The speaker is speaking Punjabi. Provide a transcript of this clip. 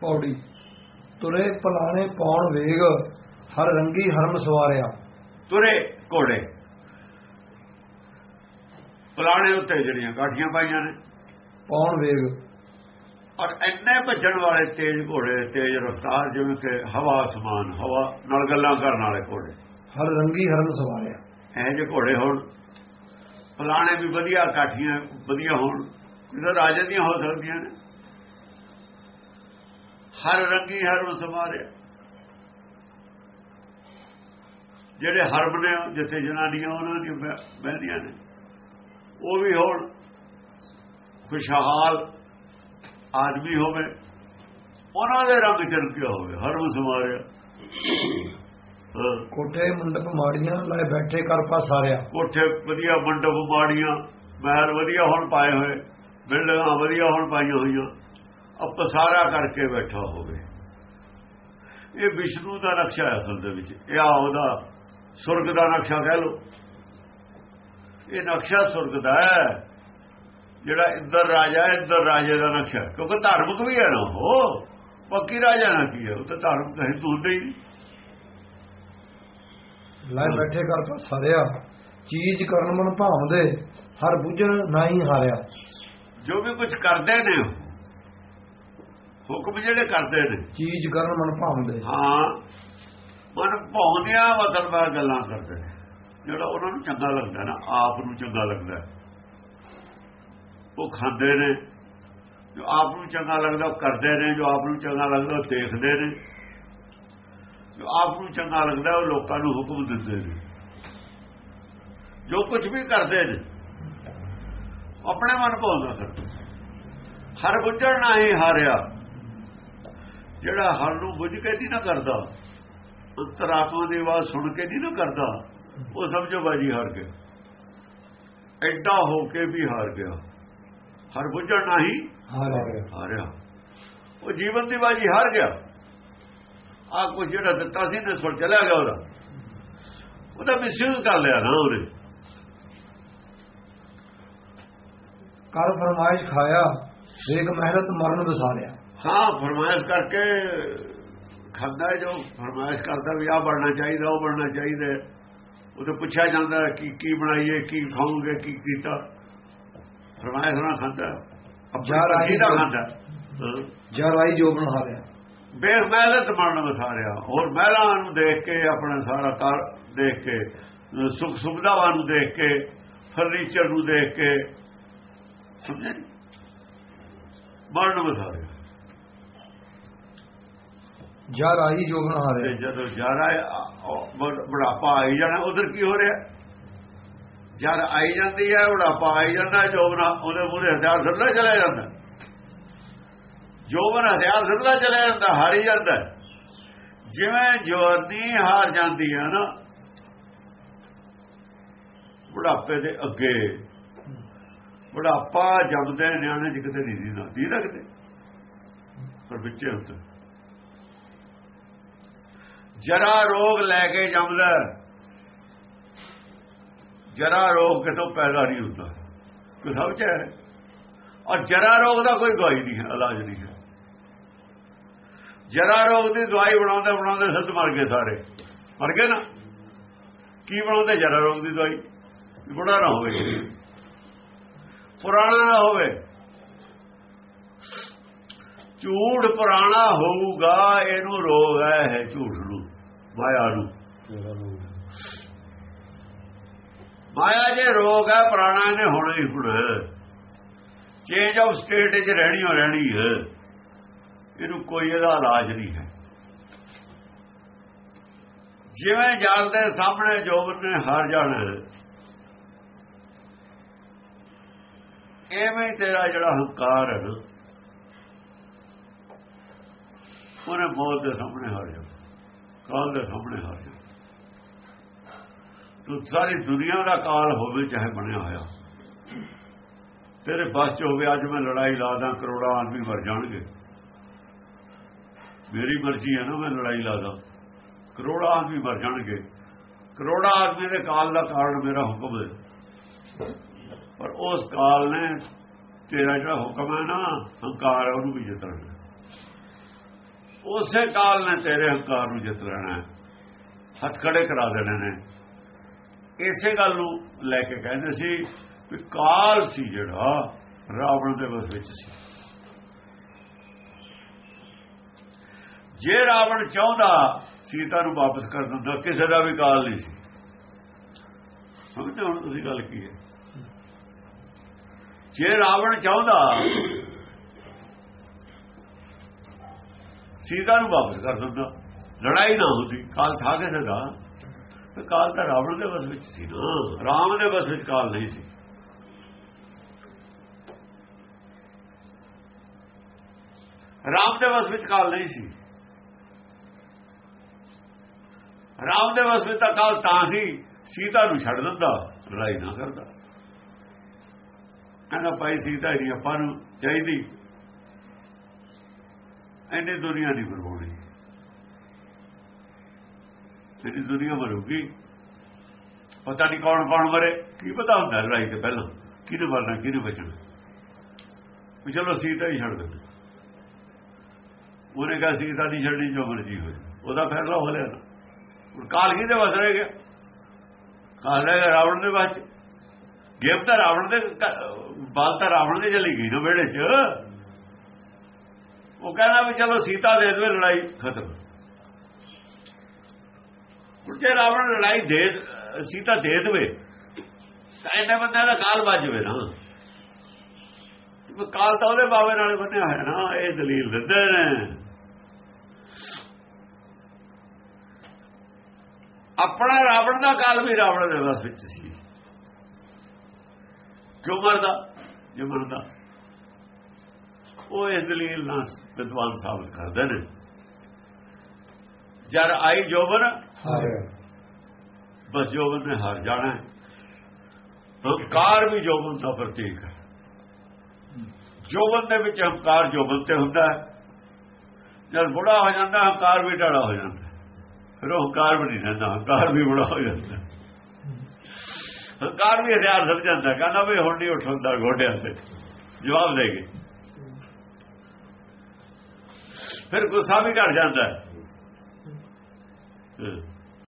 ਪੌੜੀ। ਤੁਰੇ ਪਲਾਣੇ ਪੌਣ ਵੇਗ ਹਰ ਰੰਗੀ ਹਰਮ ਸਵਾਰਿਆ। ਤੁਰੇ ਘੋੜੇ। ਪਲਾਣੇ ਉੱਤੇ ਜਿਹੜੀਆਂ ਕਾਠੀਆਂ ਪਾਈਆਂ ਨੇ। ਪੌਣ ਵੇਗ। ਔਰ ਇੰਨੇ ਭੱਜਣ ਵਾਲੇ ਤੇਜ਼ ਘੋੜੇ ਤੇਜ਼ ਰਫ਼ਤਾਰ ਜਿਵੇਂ ਕਿ ਹਵਾ ਸਮਾਨ ਹਵਾ ਨਾਲ ਗੱਲਾਂ ਕਰਨ ਵਾਲੇ ਘੋੜੇ। ਹਰ ਰੰਗੀ ਹਰਮ ਸਵਾਰਿਆ। ਇਹ ਜੇ ਘੋੜੇ ਹੋਣ। ਫਲਾਣੇ ਵੀ ਵਧੀਆ ਕਾਠੀਆਂ ਵਧੀਆ ਹੋਣ। ਕਿਸੇ ਰਾਜੇ ਦੀਆਂ ਹੋ ਸਕਦੀਆਂ ਨੇ। ਹਰ ਰੰਗੀ ਹਰ ਸਮਾਰੇ ਜਿਹੜੇ ਹਰਬ ਨੇ ਜਿੱਥੇ ਜਨਾਨੀਆਂ ਉਹਨਾਂ ਦੀ ਬਹਿਦੀਆਂ ਨੇ ਉਹ ਵੀ ਹੋਣ ਖੁਸ਼ਹਾਲ ਆਦਮੀ ਹੋਵੇ ਉਹਨਾਂ ਦੇ ਰੰਗ ਚਰਕਿਆ ਹੋਵੇ? ਹਰਬ ਸਮਾਰਿਆ ਕੋਠੇ ਮੰਡਪ ਮਾੜੀਆਂ ਲੈ ਬੈਠੇ ਕਰ ਪਸਾਰਿਆ ਕੋਠੇ ਵਧੀਆ ਮੰਡਪ ਮਾੜੀਆਂ ਮਹਿਲ ਵਧੀਆ ਹੁਣ ਪਾਏ ਹੋਏ ਬਿਲਡਿੰਗਾਂ ਵਧੀਆ ਹੁਣ ਪਾਈਆਂ ਹੋਈਆਂ। ਸਾਰਾ ਕਰਕੇ ਬੈਠਾ ਹੋਵੇ। ਇਹ ਵਿਸ਼ਨੂੰ ਦਾ ਨਕਸ਼ਾ ਹੈ ਅਸਲ ਦੇ ਵਿੱਚ। ਇਹ ਆ ਉਹਦਾ ਸੁਰਗ ਦਾ ਨਕਸ਼ਾ ਕਹਿ ਲੋ ਇਹ ਨਕਸ਼ਾ ਸੁਰਗ ਦਾ ਹੈ। ਜਿਹੜਾ ਇੱਧਰ ਰਾਜਾ ਹੈ ਇੱਧਰ ਰਾਜੇ ਦਾ ਨਕਸ਼ਾ ਹੈ। ਕਿਉਂਕਿ ਧਾਰਮਿਕ ਵੀ ਹੈ ਨਾ ਉਹ। ਪੱਕੀ ਰਾਜਾ ਨਾ ਕੀ ਹੈ? ਉਹ ਤਾਂ ਧਾਰਮਿਕ ਤਾਂ ਹਿੰਦੂ ਹੁੰਦੇ ਹੀ। ਲੈ ਬੈਠੇ ਕਰ ਪਸਾਰਿਆ ਚੀਜ਼ ਕਰਨ ਮਨ ਭਾਉਂਦੇ ਹਰ ਬੁੱਝਣ ਨਹੀਂ ਹਾਰਿਆ। ਜੋ ਵੀ ਕੁਝ ਕਰਦੇ ਨੇ ਉਹ, ਹੁਕਮ ਜਿਹੜੇ ਕਰਦੇ ਨੇ। ਚੀਜ਼ ਕਰਨ ਮਨ ਭਾਉਂਦੇ ਹਾਂ। ਮਨ ਭਾਉਂਦਿਆਂ ਆ ਗੱਲਾਂ ਕਰਦੇ ਨੇ। ਜਿਹੜਾ ਉਹਨਾਂ ਨੂੰ ਚੰਗਾ ਲੱਗਦਾ ਨਾ ਆਪ ਨੂੰ ਚੰਗਾ ਲੱਗਦਾ। ਉਹ ਖਾਂਦੇ ਨੇ। ਜੋ ਆਪ ਨੂੰ ਚੰਗਾ ਲੱਗਦਾ ਉਹ ਕਰਦੇ ਨੇ। ਜੋ ਆਪ ਨੂੰ ਚੰਗਾ ਲੱਗਦਾ ਉਹ ਦੇਖਦੇ ਨੇ। ਜੋ ਆਪ ਨੂੰ ਚੰਗਾ ਲੱਗਦਾ ਉਹ ਲੋਕਾਂ ਨੂੰ ਹੁਕਮ ਦਿੰਦੇ ਨੇ। ਜੋ ਕੁਝ ਵੀ ਕਰਦੇ ਨੇ ਆਪਣੇ ਮਨ ਭਾਉਂਦਾ ਕਰਦੇ ਹਰ ਬੁੱਝਣ ਨਹੀਂ ਹਾਰਿਆ। ਜਿਹੜਾ ਹਰ ਨੂੰ ਬੁੱਝ ਕੇ ਨਹੀਂ ਨਾ ਕਰਦਾ ਅੰਤਰਾਤਮਾ ਦੀ ਆਵਾਜ਼ ਸੁਣ ਕੇ ਨਹੀਂ ਨਾ ਕਰਦਾ ਉਹ ਸਮਝੋ ਬਾਜੀ ਹਾਰ ਗਿਆ। ਐਡਾ ਹੋ ਕੇ ਵੀ ਹਾਰ ਗਿਆ। ਹਰ ਬੁੱਝਣ ਨਹੀਂ ਹਾਰਿਆ ਹਾਰਿਆ। ਉਹ ਜੀਵਨ ਦੀ ਬਾਜੀ ਹਾਰ ਗਿਆ। ਆ ਕੁਝ ਜਿਹੜਾ ਦਿੱਤਾ ਸੀ ਨੇ ਸੁਣ ਚਲਾ ਗਿਆ ਉਹਦਾ। ਉਹਦਾ ਮਿਸਯੂਜ਼ ਕਰ ਲਿਆ ਨਾ ਉਹਨੇ। ਕਰ ਫਰਮਾਇਸ਼ ਖਾਇਆ ਵੇਗ ਮਿਹਨਤ ਮਰਨ ਵਿਸਾਰਿਆ ਹਾਂ ਫਰਮਾਇਸ਼ ਕਰਕੇ ਖਾਂਦਾ ਜੋ ਫਰਮਾਇਸ਼ ਕਰਦਾ ਵੀ ਆ ਬਣਨਾ ਚਾਹੀਦਾ ਉਹ ਬਣਨਾ ਚਾਹੀਦਾ ਉਹ ਤੇ ਪੁੱਛਿਆ ਜਾਂਦਾ ਕਿ ਕੀ ਬਣਾਈਏ ਕੀ ਖਾਓਗੇ ਕੀ ਕੀਤਾ। ਫਰਮਾਇਸ਼ ਨਾਲ ਖਾਂਦਾ ਜਾ ਰਾਹੀ ਮਰਜ਼ੀ ਦਾ ਖਾਂਦਾ। ਜਰ ਆਈ ਜੋਬਨ ਹਾਰਿਆ ਬੇਮਹਿਲਤ ਮਰਨ ਵਸਾਰਿਆ ਹੋਰ ਮਹਿਲਾਂ ਨੂੰ ਦੇਖ ਕੇ ਆਪਣਾ ਸਾਰਾ ਕਰ ਦੇਖ ਕੇ ਸੁਖ ਸੁਵਿਧਾਵਾਂ ਨੂੰ ਦੇਖ ਕੇ ਫਰਨੀਚਰ ਨੂੰ ਦੇਖ ਕੇ ਸਮਝੇ ਮਰਨ ਵਸਾਰਿਆ ਜਰ ਆਈ ਜੋਬਨ ਤੇ ਹਾਰਿਆ ਜਦੋਂ ਜਾਰਾ ਬੁਢਾਪਾ ਆਈ ਜਾਣਾ, ਉਧਰ ਕੀ ਹੋ ਰਿਹਾ? ਜਦ ਆਈ ਜਾਂਦੀ ਹੈ ਬੁਢਾਪਾ ਆਈ ਜਾਂਦਾ ਜੋਬਨ ਉਹਦੇ ਮੂਹਰੇ ਹਥਿਆਰ ਸਿੱਧਾ ਚਲਾ ਜਾਂਦਾ। ਜੋਬਨ ਹਥਿਆਰ ਸਿੱਧਾ ਚਲਾ ਜਾਂਦਾ, ਹਾਰੀ ਜਾਂਦਾ। ਜਿਵੇਂ ਜਵਾਨੀ ਹਾਰ ਜਾਂਦੀ ਹੈ ਨਾ, ਬੁਢਾਪੇ ਦੇ ਅੱਗੇ, ਬੁਢਾਪਾ ਜੰਮਦੇ ਨਿਆਣੇ ਚ ਕਿਤੇ ਨਹੀਂ ਦੀਦਾ ਦੀ ਰੱਖਦੇ ਪਰ ਵਿੱਚੇ ਹੁੰਦੇ। ਜਰਾ ਰੋਗ ਲੈ ਕੇ ਜੰਮਦਾ ਜਰਾ ਰੋਗ ਕਿਤੋਂ ਪੈਦਾ ਨਹੀਂ ਹੁੰਦਾ। ਕੋਈ ਸਭ ਚ ਹੈ? ਔਰ ਜਰਾ ਰੋਗ ਦਾ ਕੋਈ ਦਵਾਈ ਨਹੀਂ ਹੈ, ਇਲਾਜ ਨਹੀਂ ਹੈ। ਜਰਾ ਰੋਗ ਦੀ ਦਵਾਈ ਬਣਾਉਂਦੇ ਬਣਾਉਂਦੇ ਸਿੱਧ ਮਰ ਗਏ ਸਾਰੇ। ਮਰ ਗਏ ਨਾ? ਕੀ ਬਣਾਉਂਦੇ ਜਰਾ ਰੋਗ ਦੀ ਦਵਾਈ? ਬੁੜਾ ਨਾ ਹੋਵੇ। ਪੁਰਾਣਾ ਨਾ ਹੋਵੇ। ਝੂਠ ਪੁਰਾਣਾ ਹੋਊਗਾ ਇਹਨੂੰ ਰੋਗ ਹੈ ਇਹ ਝੂਠ ਨੂੰ ਮਾਇਆ ਨੂੰ। ਮਾਇਆ ਜੇ ਰੋਗ ਹੈ ਪੁਰਾਣਾ ਨੇ ਹੋਣਾ ਹੀ ਹੋਣਾ ਚੇਂਜ ਆਫ ਸਟੇਟ ਵਿੱਚ ਰਹਿਣੀ ਹੋ ਰਹਿਣੀ ਹੈ। ਇਹਨੂੰ ਕੋਈ ਇਹਦਾ ਇਲਾਜ ਨਹੀਂ ਹੈ। ਜਿਵੇਂ ਜਲ ਦੇ ਸਾਹਮਣੇ ਜੋਬਨ ਨੇ ਹਾਰ ਜਾਣਾ ਐਵੇਂ ਤੇਰਾ ਜਿਹੜਾ ਹੰਕਾਰ ਹੈ ਨਾ ਉਹਨੇ ਮੌਤ ਦੇ ਸਾਹਮਣੇ ਹਾਰ ਜਾ। ਕਾਲ ਦੇ ਸਾਹਮਣੇ ਹਾਰ ਜਾ। ਤੂੰ ਸਾਰੀ ਦੁਨੀਆ ਦਾ ਕਾਲ ਹੋਵੇ ਚਾਹੇ ਬਣਿਆ ਹੋਇਆ। ਤੇਰੇ ਬਸ ਚ ਹੋਵੇ ਅੱਜ ਮੈਂ ਲੜਾਈ ਲਾ ਲਾਦਾ ਕਰੋੜਾਂ ਆਦਮੀ ਮਰ ਜਾਣਗੇ। ਮੇਰੀ ਮਰਜ਼ੀ ਹੈ ਨਾ ਮੈਂ ਲੜਾਈ ਲਾ ਦਾਂ। ਕਰੋੜਾਂ ਆਦਮੀ ਮਰ ਜਾਣਗੇ। ਕਰੋੜਾਂ ਆਦਮੀ ਦੇ ਕਾਲ ਦਾ ਕਾਰਨ ਮੇਰਾ ਹੁਕਮ ਹੈ। ਪਰ ਉਸ ਕਾਲ ਨੇ ਤੇਰਾ ਜਿਹੜਾ ਹੁਕਮ ਹੈ ਨਾ, ਹੰਕਾਰ ਹੈ, ਉਹਨੂੰ ਵੀ ਜਿੱਤਣਾ ਉਸੇ ਕਾਲ ਨੇ ਤੇਰੇ ਹੰਕਾਰ ਨੂੰ ਜਿੱਤ ਲੈਣਾ ਹੱਥ ਖੜੇ ਕਰਾ ਦੇਣੇ ਨੇ। ਇਸੇ ਗੱਲ ਨੂੰ ਲੈ ਕੇ ਕਹਿੰਦੇ ਸੀ ਵੀ ਕਾਲ ਸੀ ਜਿਹੜਾ, ਰਾਵਣ ਦੇ ਵਸ ਵਿੱਚ ਸੀ। ਜੇ ਰਾਵਣ ਚਾਹੁੰਦਾ ਸੀਤਾ ਨੂੰ ਵਾਪਸ ਕਰ ਦਿੰਦਾ, ਕਿਸੇ ਦਾ ਵੀ ਕਾਲ ਨਹੀਂ ਸੀ। ਸਮਝਦੇ ਹੁਣ ਤੁਸੀਂ ਗੱਲ ਕੀ ਹੈ? ਜੇ ਰਾਵਣ ਚਾਹੁੰਦਾ ਸੀਤਾ ਨੂੰ ਵਾਪਸ ਕਰ ਦਿੰਦਾ। ਲੜਾਈ ਨਾ ਹੁੰਦੀ, ਕਾਲ ਥਾ ਕੇ ਦਾ ਤੇ ਕਾਲ ਤਾਂ ਰਾਵਣ ਦੇ ਵਸ ਵਿੱਚ ਸੀ ਨਾ। ਰਾਮ ਦੇ ਵਸ ਵਿੱਚ ਕਾਲ ਨਹੀਂ ਸੀ। ਰਾਮ ਦੇ ਵਸ ਵਿੱਚ ਕਾਲ ਨਹੀਂ ਸੀ। ਰਾਮ ਦੇ ਵਸ ਵਿੱਚ ਤਾਂ ਕਾਲ ਤਾਂ ਸੀ, ਸੀਤਾ ਨੂੰ ਛੱਡ ਦਿੰਦਾ, ਲੜਾਈ ਨਾ ਕਰਦਾ। ਕਹਿੰਦਾ ਭਾਈ ਸੀਤਾ ਜੀ, ਆਪਾਂ ਨੂੰ ਚਾਹੀਦੀ ਐਨੀ ਦੁਨੀਆ ਨਹੀਂ ਬਰਬਾਦੀ ਜਿਹੜੀ ਦੁਨੀਆ ਮਰੂਗੀ ਪਤਾ ਨਹੀਂ ਕੌਣ ਕੌਣ ਮਰੇ, ਕੀ ਪਤਾ ਹੁੰਦਾ ਲੜਾਈ ਤੇ ਪਹਿਲਾਂ, ਕਿਹਨੇ ਮਰਨਾ, ਕਿਹਨੇ ਬਚਣਾ। ਚਲੋ ਸੀਤਾ ਹੀ ਛੱਡ ਦਿੰਦੇ। ਉਹਨੇ ਕਹਾ ਸੀਤਾ ਨਹੀਂ ਛੱਡਣੀ ਜੋ ਮਰਜ਼ੀ ਹੋਏ। ਉਹਦਾ ਫੈਸਲਾ ਹੋ ਲਿਆ। ਹੁਣ ਕਾਲ ਕਿਹਦੇ ਵਸ ਰਹਿ ਗਿਆ? ਕਾਲ ਰਹਿ ਰਾਵਣ ਦੇ ਵਿੱਚ ਗੇਮ ਤਾਂ ਰਾਵਣ ਦੇ ਬਾਲ ਤਾਂ ਰਾਵਣ ਦੇ ਚਲੀ ਗਈ ਨਾ ਵਿਹੜੇ 'ਚ। ਉਹ ਕਹਿੰਦਾ ਵੀ ਚਲੋ ਸੀਤਾ ਦੇ ਦੇਵੇ ਲੜਾਈ। ਖਤਮ। ਜੇ ਰਾਵਣ ਲੜਾਈ ਦੇ ਸੀਤਾ ਦੇ ਦੇਵੇ ਤਾਂ ਇਹਨੇ ਬੰਦੇ ਦਾ ਕਾਲ ਵੱਜ ਜਵੇ ਨਾ। ਕਾਲ ਤਾਂ ਉਹਦੇ ਬਾਵੇ ਨਾਲ ਬੰਨਿਆ ਹੋਇਆ ਨਾ ਇਹ ਦਲੀਲ ਦਿੰਦੇ ਨੇ। ਆਪਣਾ ਰਾਵਣ ਦਾ ਕਾਲ ਵੀ ਰਾਵਣ ਦੇ ਵਸ ਵਿੱਚ ਸੀ। ਕਿਉਂ ਮਰਦਾ? ਜੇ ਮਰਦਾ। ਉਹ ਇਸ ਦਲੀਲ ਨਾਲ ਵਿਦਵਾਨ ਸਾਬਤ ਕਰਦੇ ਨੇ। ਜਦ ਆਈ ਜੋਬਨ ਹਾਰਿਆ ਬਸ ਜੋਬਨ ਨੇ ਹਾਰ ਜਾਣਾ ਹੰਕਾਰ ਵੀ ਜੋਬਨ ਦਾ ਪ੍ਰਤੀਕ ਹੈ। ਜੋਬਨ ਦੇ ਵਿੱਚ ਹੰਕਾਰ ਜੋਬਨ ਤੇ ਹੁੰਦਾ ਹੈ। ਜਦ ਬੁੜਾ ਹੋ ਜਾਂਦਾ ਹੰਕਾਰ ਵੀ ਢਾੜਾ ਹੋ ਜਾਂਦਾ ਫਿਰ ਉਹ ਹੰਕਾਰ ਵੀ ਨਹੀਂ ਰਹਿੰਦਾ ਹੰਕਾਰ ਵੀ ਬੁੜਾ ਹੋ ਜਾਂਦਾ ਹੰਕਾਰ ਵੀ ਹਥਿਆਰ ਸਭ ਜਾਂਦਾ ਕਹਿੰਦਾ ਵੀ ਹੁਣ ਨਹੀਂ ਉੱਠਦਾ ਗੋਡਿਆਂ ਤੇ। ਜਵਾਬ ਦੇਗੇ ਫਿਰ ਗੁੱਸਾ ਵੀ ਘਟ ਜਾਂਦਾ ਹੈ।